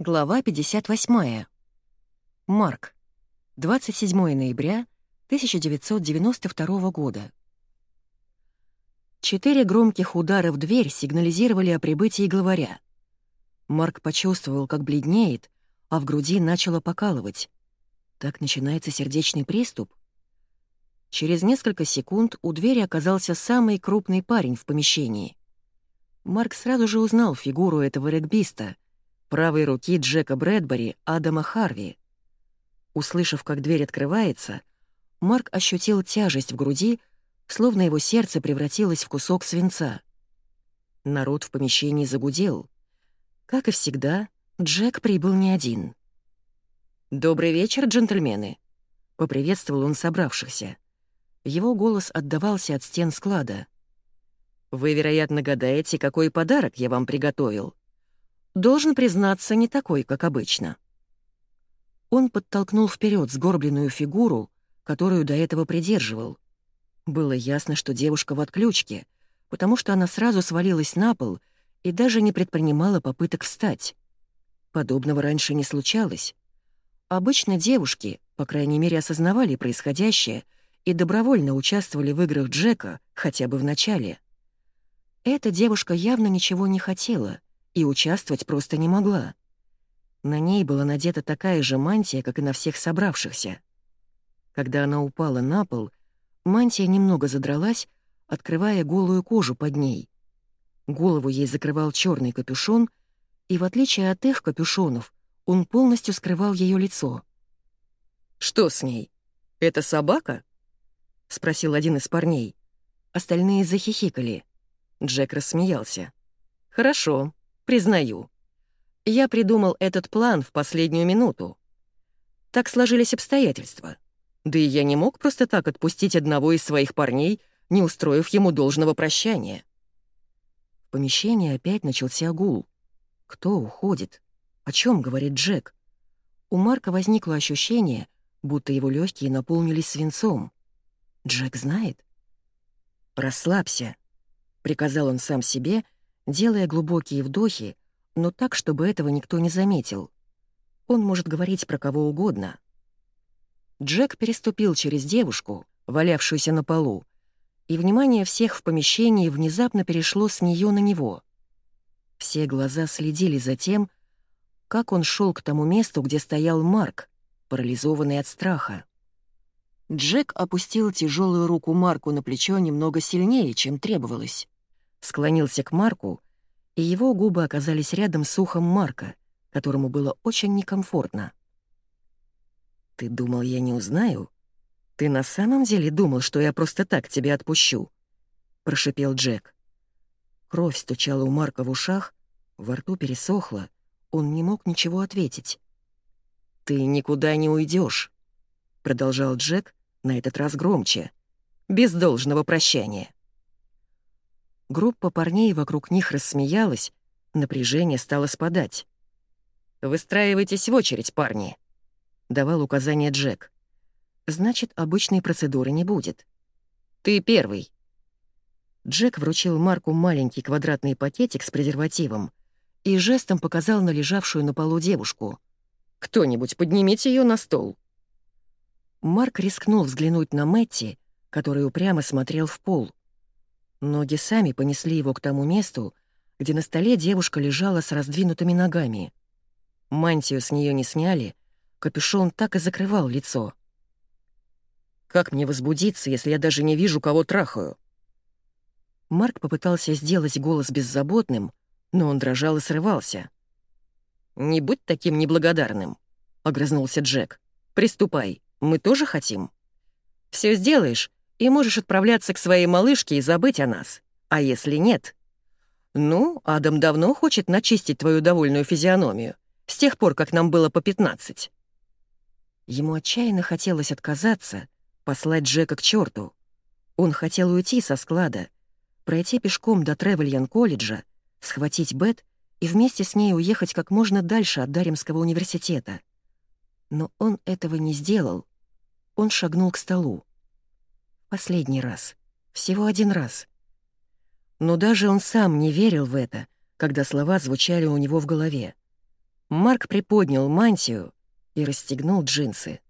Глава 58. Марк. 27 ноября 1992 года. Четыре громких удара в дверь сигнализировали о прибытии главаря. Марк почувствовал, как бледнеет, а в груди начало покалывать. Так начинается сердечный приступ. Через несколько секунд у двери оказался самый крупный парень в помещении. Марк сразу же узнал фигуру этого регбиста — правой руки Джека Брэдбери Адама Харви. Услышав, как дверь открывается, Марк ощутил тяжесть в груди, словно его сердце превратилось в кусок свинца. Народ в помещении загудел. Как и всегда, Джек прибыл не один. «Добрый вечер, джентльмены!» — поприветствовал он собравшихся. Его голос отдавался от стен склада. «Вы, вероятно, гадаете, какой подарок я вам приготовил. Должен признаться, не такой, как обычно. Он подтолкнул вперед сгорбленную фигуру, которую до этого придерживал. Было ясно, что девушка в отключке, потому что она сразу свалилась на пол и даже не предпринимала попыток встать. Подобного раньше не случалось. Обычно девушки, по крайней мере, осознавали происходящее и добровольно участвовали в играх Джека хотя бы в начале. Эта девушка явно ничего не хотела — и участвовать просто не могла. На ней была надета такая же мантия, как и на всех собравшихся. Когда она упала на пол, мантия немного задралась, открывая голую кожу под ней. Голову ей закрывал черный капюшон, и в отличие от их капюшонов, он полностью скрывал ее лицо. «Что с ней? Это собака?» — спросил один из парней. Остальные захихикали. Джек рассмеялся. «Хорошо. Признаю. Я придумал этот план в последнюю минуту. Так сложились обстоятельства. Да и я не мог просто так отпустить одного из своих парней, не устроив ему должного прощания. В помещении опять начался гул. Кто уходит? О чем говорит Джек? У Марка возникло ощущение, будто его легкие наполнились свинцом. Джек знает? «Расслабься», — приказал он сам себе, — делая глубокие вдохи, но так, чтобы этого никто не заметил. Он может говорить про кого угодно. Джек переступил через девушку, валявшуюся на полу, и внимание всех в помещении внезапно перешло с нее на него. Все глаза следили за тем, как он шел к тому месту, где стоял Марк, парализованный от страха. Джек опустил тяжелую руку Марку на плечо немного сильнее, чем требовалось склонился к Марку, и его губы оказались рядом с ухом Марка, которому было очень некомфортно. «Ты думал, я не узнаю? Ты на самом деле думал, что я просто так тебя отпущу?» — прошипел Джек. Кровь стучала у Марка в ушах, во рту пересохла, он не мог ничего ответить. «Ты никуда не уйдешь, продолжал Джек, на этот раз громче, без должного прощания. Группа парней вокруг них рассмеялась, напряжение стало спадать. «Выстраивайтесь в очередь, парни», — давал указание Джек. «Значит, обычной процедуры не будет. Ты первый». Джек вручил Марку маленький квадратный пакетик с презервативом и жестом показал на лежавшую на полу девушку. «Кто-нибудь поднимите ее на стол». Марк рискнул взглянуть на Мэтти, который упрямо смотрел в пол. Ноги сами понесли его к тому месту, где на столе девушка лежала с раздвинутыми ногами. Мантию с нее не сняли, капюшон так и закрывал лицо. «Как мне возбудиться, если я даже не вижу, кого трахаю?» Марк попытался сделать голос беззаботным, но он дрожал и срывался. «Не будь таким неблагодарным», — огрызнулся Джек. «Приступай, мы тоже хотим». «Все сделаешь, и можешь отправляться к своей малышке и забыть о нас. А если нет? Ну, Адам давно хочет начистить твою довольную физиономию, с тех пор, как нам было по 15. Ему отчаянно хотелось отказаться, послать Джека к черту. Он хотел уйти со склада, пройти пешком до Тревельян-колледжа, схватить Бет и вместе с ней уехать как можно дальше от Даримского университета. Но он этого не сделал. Он шагнул к столу. Последний раз. Всего один раз. Но даже он сам не верил в это, когда слова звучали у него в голове. Марк приподнял мантию и расстегнул джинсы.